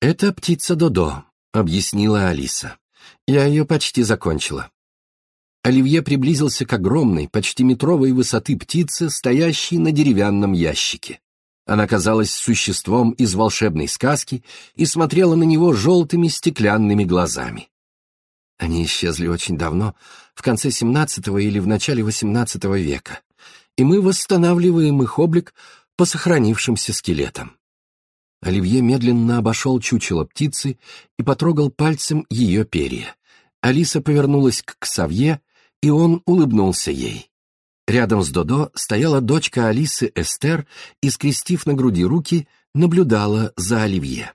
«Это птица Додо», — объяснила Алиса. «Я ее почти закончила». Оливье приблизился к огромной, почти метровой высоты птице, стоящей на деревянном ящике. Она казалась существом из волшебной сказки и смотрела на него желтыми стеклянными глазами. Они исчезли очень давно, в конце XVII или в начале XVIII века, и мы восстанавливаем их облик по сохранившимся скелетам. Оливье медленно обошел чучело птицы и потрогал пальцем ее перья. Алиса повернулась к Ксавье, и он улыбнулся ей. Рядом с Додо стояла дочка Алисы Эстер и, скрестив на груди руки, наблюдала за Оливье.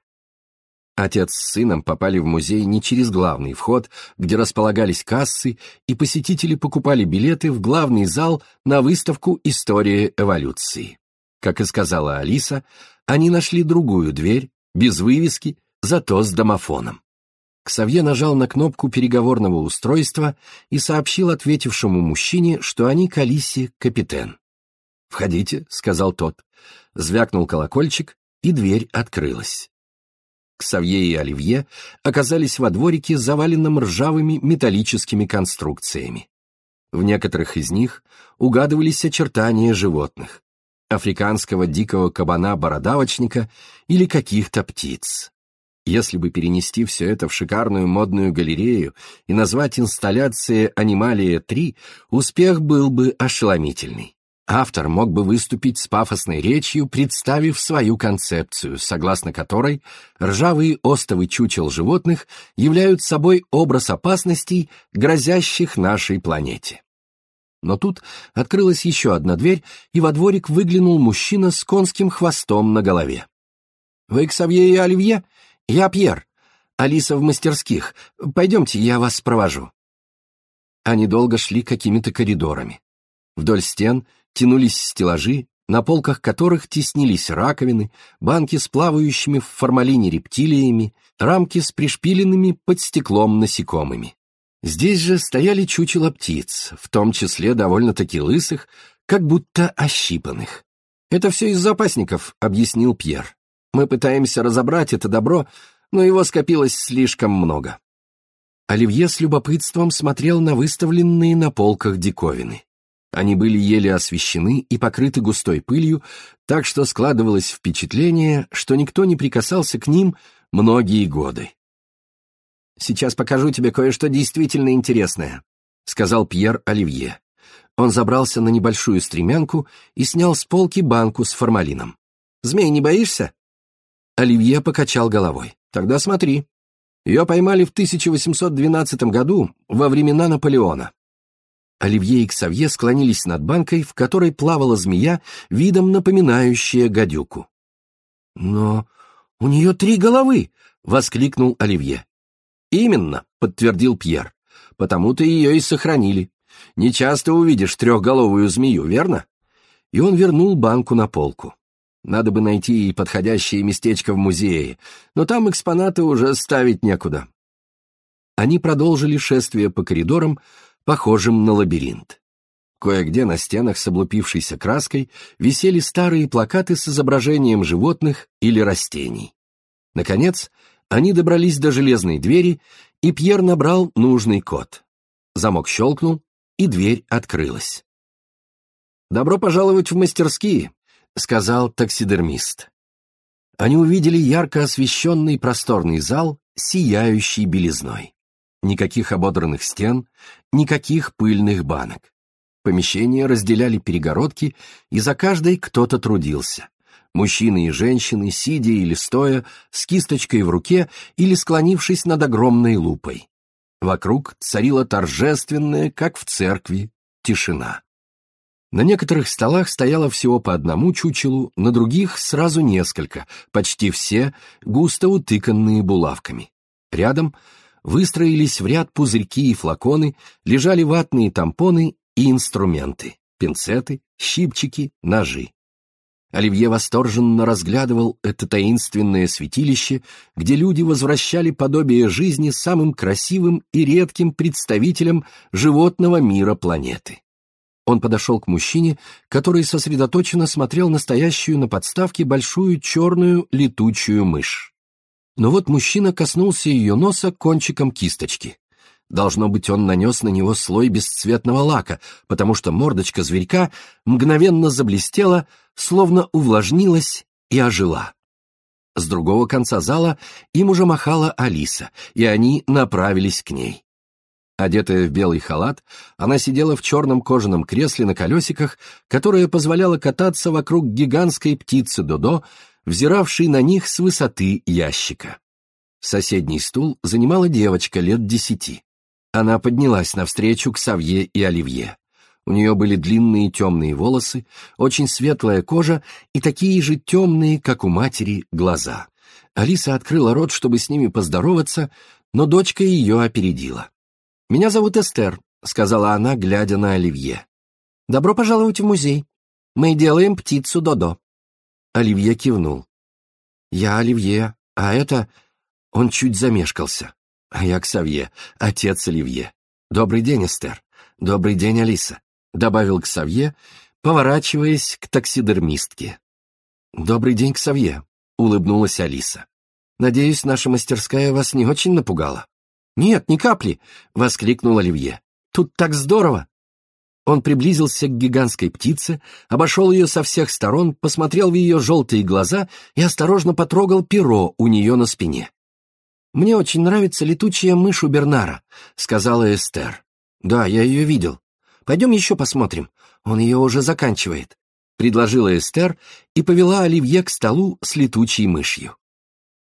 Отец с сыном попали в музей не через главный вход, где располагались кассы, и посетители покупали билеты в главный зал на выставку «История эволюции». Как и сказала Алиса, они нашли другую дверь, без вывески, зато с домофоном. Ксавье нажал на кнопку переговорного устройства и сообщил ответившему мужчине, что они к Алисе капитан. «Входите», — сказал тот. Звякнул колокольчик, и дверь открылась. Ксавье и Оливье оказались во дворике, заваленном ржавыми металлическими конструкциями. В некоторых из них угадывались очертания животных — африканского дикого кабана-бородавочника или каких-то птиц. Если бы перенести все это в шикарную модную галерею и назвать инсталляцией «Анималия-3», успех был бы ошеломительный. Автор мог бы выступить с пафосной речью, представив свою концепцию, согласно которой ржавые остовы чучел животных являются собой образ опасностей, грозящих нашей планете. Но тут открылась еще одна дверь, и во дворик выглянул мужчина с конским хвостом на голове. «Вы Ксавье и Оливье? Я Пьер. Алиса в мастерских. Пойдемте, я вас провожу». Они долго шли какими-то коридорами. Вдоль стен тянулись стеллажи, на полках которых теснились раковины, банки с плавающими в формалине рептилиями, рамки с пришпиленными под стеклом насекомыми. Здесь же стояли чучела птиц, в том числе довольно-таки лысых, как будто ощипанных. «Это все из запасников», — объяснил Пьер. «Мы пытаемся разобрать это добро, но его скопилось слишком много». Оливье с любопытством смотрел на выставленные на полках диковины. Они были еле освещены и покрыты густой пылью, так что складывалось впечатление, что никто не прикасался к ним многие годы. «Сейчас покажу тебе кое-что действительно интересное», — сказал Пьер Оливье. Он забрался на небольшую стремянку и снял с полки банку с формалином. «Змей не боишься?» Оливье покачал головой. «Тогда смотри. Ее поймали в 1812 году, во времена Наполеона. Оливье и Ксавье склонились над банкой, в которой плавала змея, видом напоминающая гадюку. «Но у нее три головы!» — воскликнул Оливье. «Именно», — подтвердил Пьер. «Потому-то ее и сохранили. Не часто увидишь трехголовую змею, верно?» И он вернул банку на полку. Надо бы найти ей подходящее местечко в музее, но там экспонаты уже ставить некуда. Они продолжили шествие по коридорам, похожим на лабиринт. Кое-где на стенах с облупившейся краской висели старые плакаты с изображением животных или растений. Наконец, они добрались до железной двери, и Пьер набрал нужный код. Замок щелкнул, и дверь открылась. «Добро пожаловать в мастерские», — сказал таксидермист. Они увидели ярко освещенный просторный зал, сияющий белизной. Никаких ободранных стен, никаких пыльных банок. Помещения разделяли перегородки, и за каждой кто-то трудился. Мужчины и женщины, сидя или стоя, с кисточкой в руке или склонившись над огромной лупой. Вокруг царила торжественная, как в церкви, тишина. На некоторых столах стояло всего по одному чучелу, на других сразу несколько, почти все густо утыканные булавками. Рядом выстроились в ряд пузырьки и флаконы, лежали ватные тампоны и инструменты, пинцеты, щипчики, ножи. Оливье восторженно разглядывал это таинственное святилище, где люди возвращали подобие жизни самым красивым и редким представителям животного мира планеты. Он подошел к мужчине, который сосредоточенно смотрел настоящую на подставке большую черную летучую мышь. Но вот мужчина коснулся ее носа кончиком кисточки. Должно быть, он нанес на него слой бесцветного лака, потому что мордочка зверька мгновенно заблестела, словно увлажнилась и ожила. С другого конца зала им уже махала Алиса, и они направились к ней. Одетая в белый халат, она сидела в черном кожаном кресле на колесиках, которое позволяло кататься вокруг гигантской птицы Додо, взиравшей на них с высоты ящика. Соседний стул занимала девочка лет десяти. Она поднялась навстречу к Савье и Оливье. У нее были длинные темные волосы, очень светлая кожа и такие же темные, как у матери, глаза. Алиса открыла рот, чтобы с ними поздороваться, но дочка ее опередила. «Меня зовут Эстер», — сказала она, глядя на Оливье. «Добро пожаловать в музей. Мы делаем птицу Додо». Оливье кивнул. «Я Оливье, а это...» Он чуть замешкался. «А я Ксавье, отец Оливье. Добрый день, Эстер. Добрый день, Алиса», — добавил Ксавье, поворачиваясь к таксидермистке. «Добрый день, Ксавье», — улыбнулась Алиса. «Надеюсь, наша мастерская вас не очень напугала?» «Нет, ни капли!» — воскликнул Оливье. «Тут так здорово!» Он приблизился к гигантской птице, обошел ее со всех сторон, посмотрел в ее желтые глаза и осторожно потрогал перо у нее на спине. «Мне очень нравится летучая мышь у Бернара», — сказала Эстер. «Да, я ее видел. Пойдем еще посмотрим. Он ее уже заканчивает», — предложила Эстер и повела Оливье к столу с летучей мышью.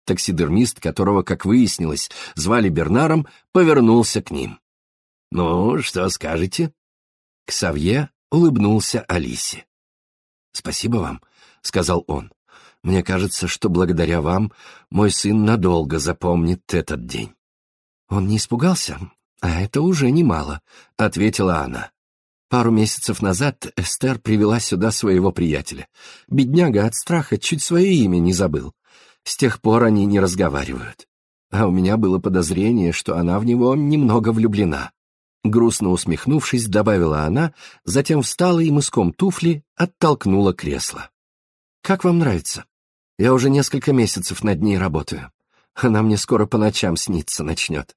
Таксидермист, которого, как выяснилось, звали Бернаром, повернулся к ним. «Ну, что скажете?» Ксавье улыбнулся Алисе. «Спасибо вам», — сказал он. «Мне кажется, что благодаря вам мой сын надолго запомнит этот день». «Он не испугался? А это уже немало», — ответила она. Пару месяцев назад Эстер привела сюда своего приятеля. Бедняга от страха чуть свое имя не забыл. С тех пор они не разговаривают. А у меня было подозрение, что она в него немного влюблена. Грустно усмехнувшись, добавила она, затем встала и мыском туфли оттолкнула кресло. «Как вам нравится? Я уже несколько месяцев над ней работаю. Она мне скоро по ночам снится начнет».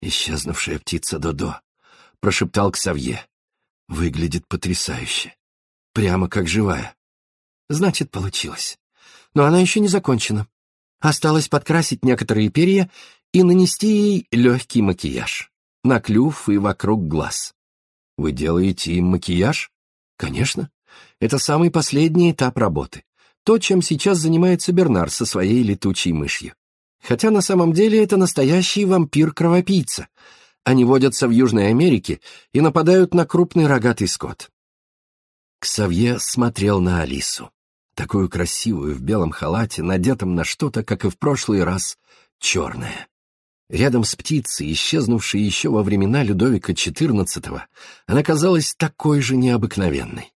«Исчезнувшая птица Додо», — прошептал Ксавье. «Выглядит потрясающе. Прямо как живая». «Значит, получилось но она еще не закончена. Осталось подкрасить некоторые перья и нанести ей легкий макияж. На клюв и вокруг глаз. Вы делаете им макияж? Конечно. Это самый последний этап работы. То, чем сейчас занимается Бернар со своей летучей мышью. Хотя на самом деле это настоящий вампир-кровопийца. Они водятся в Южной Америке и нападают на крупный рогатый скот. Ксавье смотрел на Алису такую красивую в белом халате, надетом на что-то, как и в прошлый раз, черное. Рядом с птицей, исчезнувшей еще во времена Людовика XIV, она казалась такой же необыкновенной.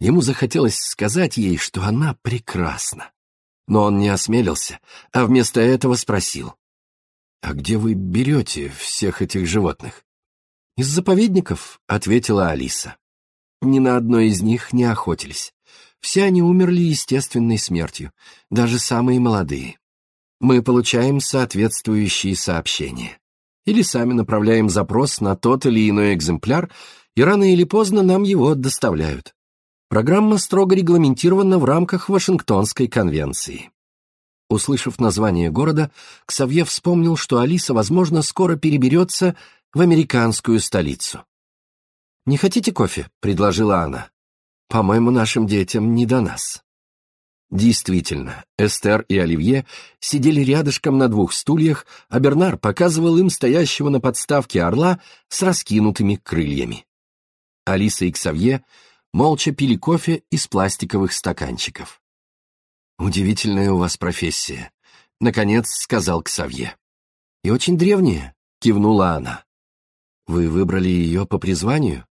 Ему захотелось сказать ей, что она прекрасна. Но он не осмелился, а вместо этого спросил. «А где вы берете всех этих животных?» «Из заповедников», — ответила Алиса. «Ни на одной из них не охотились. Все они умерли естественной смертью, даже самые молодые. Мы получаем соответствующие сообщения. Или сами направляем запрос на тот или иной экземпляр, и рано или поздно нам его доставляют. Программа строго регламентирована в рамках Вашингтонской конвенции. Услышав название города, Ксавье вспомнил, что Алиса, возможно, скоро переберется в американскую столицу. «Не хотите кофе?» — предложила она. По-моему, нашим детям не до нас. Действительно, Эстер и Оливье сидели рядышком на двух стульях, а Бернар показывал им стоящего на подставке орла с раскинутыми крыльями. Алиса и Ксавье молча пили кофе из пластиковых стаканчиков. «Удивительная у вас профессия», — наконец сказал Ксавье. «И очень древняя», — кивнула она. «Вы выбрали ее по призванию?»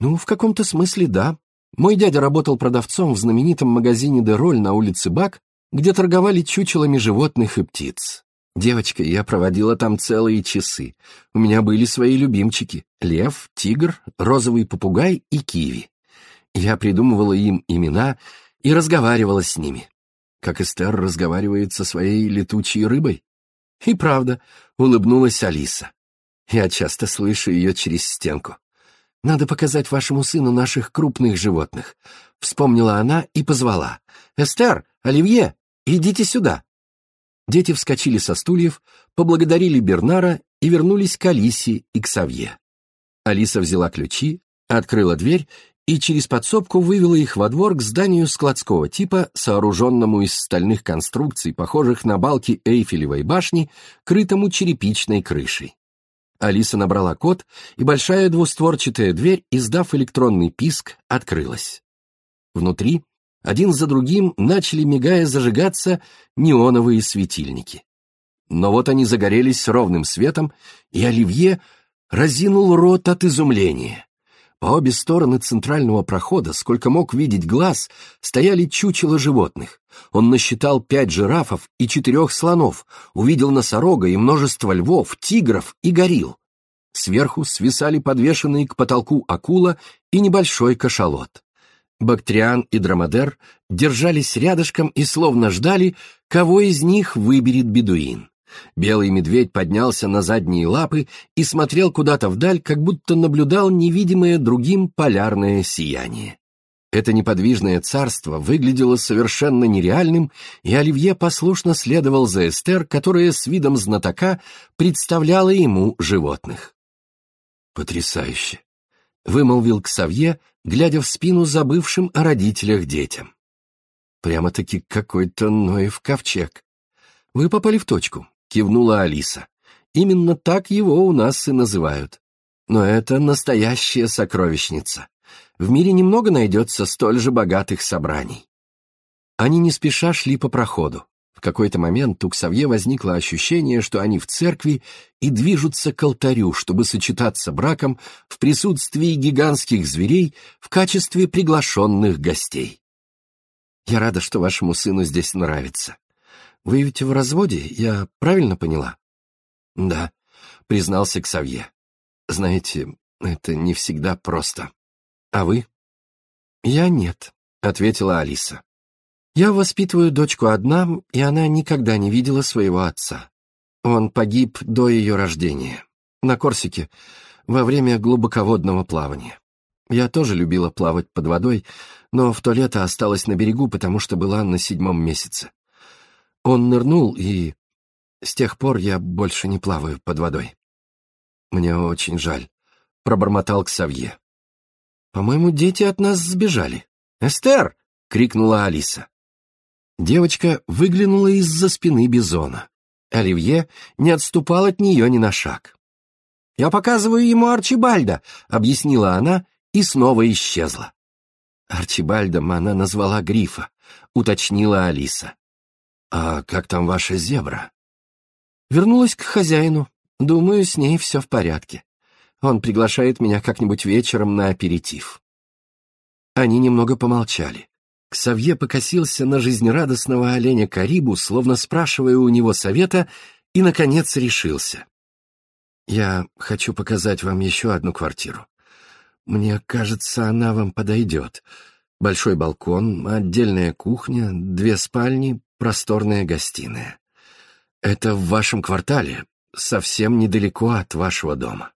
«Ну, в каком-то смысле, да», мой дядя работал продавцом в знаменитом магазине «Дероль» на улице Бак, где торговали чучелами животных и птиц. Девочка, я проводила там целые часы. У меня были свои любимчики — лев, тигр, розовый попугай и киви. Я придумывала им имена и разговаривала с ними. как Эстер разговаривает со своей летучей рыбой. И правда, улыбнулась Алиса. Я часто слышу ее через стенку. Надо показать вашему сыну наших крупных животных. Вспомнила она и позвала. «Эстер, Оливье, идите сюда!» Дети вскочили со стульев, поблагодарили Бернара и вернулись к Алисе и к Савье. Алиса взяла ключи, открыла дверь и через подсобку вывела их во двор к зданию складского типа, сооруженному из стальных конструкций, похожих на балки Эйфелевой башни, крытому черепичной крышей. Алиса набрала код, и большая двустворчатая дверь, издав электронный писк, открылась. Внутри один за другим начали, мигая, зажигаться неоновые светильники. Но вот они загорелись ровным светом, и Оливье разинул рот от изумления. По обе стороны центрального прохода, сколько мог видеть глаз, стояли чучела животных. Он насчитал пять жирафов и четырех слонов, увидел носорога и множество львов, тигров и горил. Сверху свисали подвешенные к потолку акула и небольшой кашалот. Бактриан и Драмадер держались рядышком и словно ждали, кого из них выберет бедуин. Белый медведь поднялся на задние лапы и смотрел куда-то вдаль, как будто наблюдал невидимое другим полярное сияние. Это неподвижное царство выглядело совершенно нереальным, и Оливье послушно следовал за Эстер, которая с видом знатока представляла ему животных. «Потрясающе!» — вымолвил Ксавье, глядя в спину забывшим о родителях детям. «Прямо-таки какой-то Ноев ковчег. Вы попали в точку. — кивнула Алиса. «Именно так его у нас и называют. Но это настоящая сокровищница. В мире немного найдется столь же богатых собраний». Они не спеша шли по проходу. В какой-то момент у Ксавье возникло ощущение, что они в церкви и движутся к алтарю, чтобы сочетаться браком в присутствии гигантских зверей в качестве приглашенных гостей. «Я рада, что вашему сыну здесь нравится», вы ведь в разводе, я правильно поняла? Да, признался Ксавье. Знаете, это не всегда просто. А вы? Я нет, ответила Алиса. Я воспитываю дочку одна, и она никогда не видела своего отца. Он погиб до ее рождения, на Корсике, во время глубоководного плавания. Я тоже любила плавать под водой, но в то лето осталась на берегу, потому что была на седьмом месяце. Он нырнул, и с тех пор я больше не плаваю под водой. Мне очень жаль, — пробормотал Ксавье. По-моему, дети от нас сбежали. «Эстер!» — крикнула Алиса. Девочка выглянула из-за спины Бизона. Оливье не отступал от нее ни на шаг. «Я показываю ему Арчибальда», — объяснила она и снова исчезла. Арчибальдом она назвала Грифа, уточнила Алиса. «А как там ваша зебра?» «Вернулась к хозяину. Думаю, с ней все в порядке. Он приглашает меня как-нибудь вечером на аперитив». Они немного помолчали. Ксавье покосился на жизнерадостного оленя Карибу, словно спрашивая у него совета, и, наконец, решился. «Я хочу показать вам еще одну квартиру. Мне кажется, она вам подойдет. Большой балкон, отдельная кухня, две спальни, просторная гостиная. Это в вашем квартале, совсем недалеко от вашего дома.